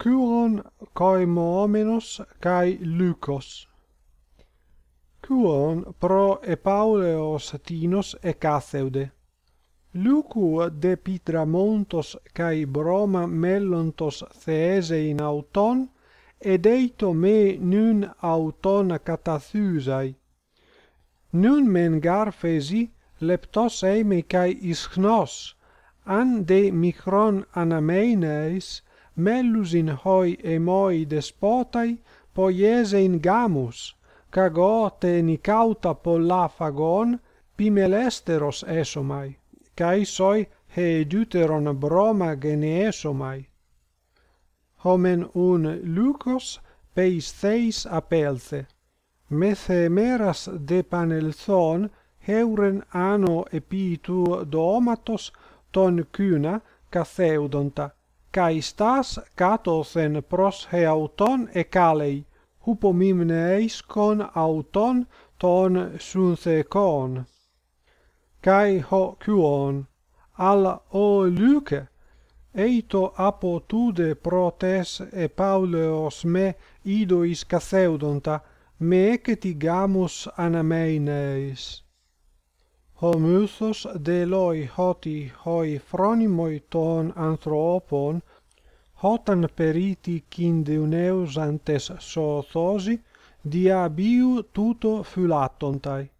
Curon koimomenos kai lykos. Cuon pro epauleos tinos ecatheude. Lucu de Pitramontos kai Broma mellontos theese in auton, edeito me nun auton katathysai. Nun men garphesi leptos eime kai ischnos, an de micron anameneis mellus mellusin hoi emoi despotai poiese in gamus, cagote nicauta pollaphagon pimelesteros esomai, kai soi heduteron broma geneesomai. Homen un Lucos peis theis apelthe. Methemeras de panelthon heuren ano epitu domatos ton kyna katheudonta kai stas katosen pros heauton ekalei hupomimneiskon auton ton sunthekon kai ho kuon al o luke eito apotude protes e pauleos me idois katheudonta me eketigamus anameines Homusos deloi hoti hoi phronimoi ton anthropon, hotan periti kindeuneus antes dia diabiu tuto fulatontai.